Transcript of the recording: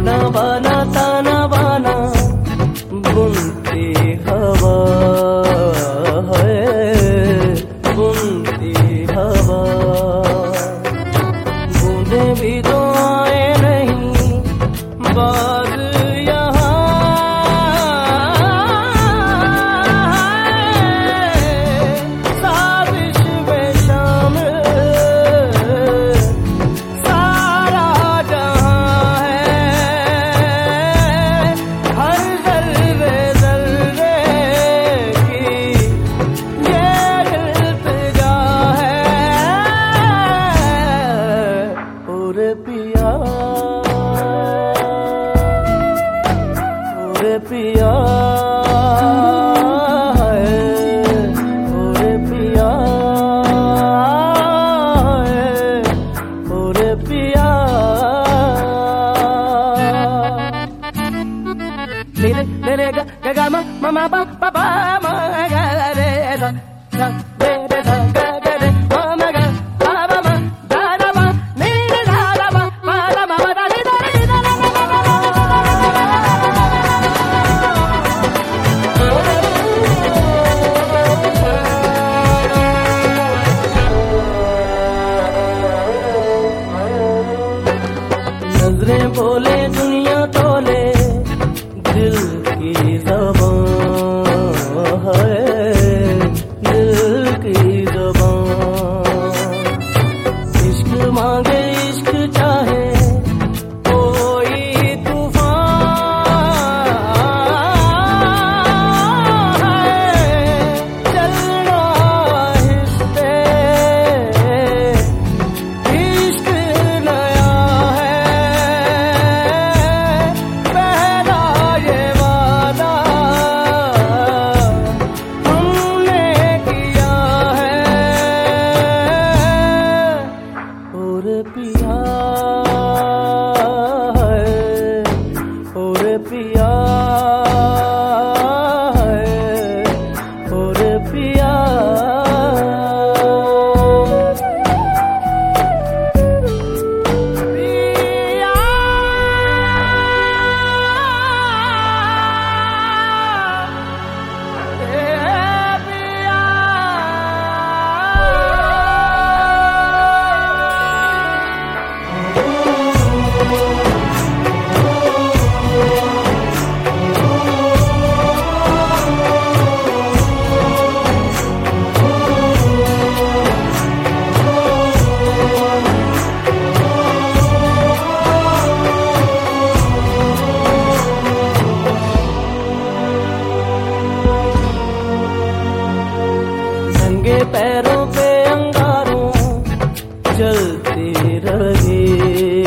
তানা বানা তানা বানা বুনতে হওয়া বুনতে হওয়া। বুনে বিদো पिया ओरे पिया ओरे पिया। मेरे मेरे गा गा मा therapy. जलते रहे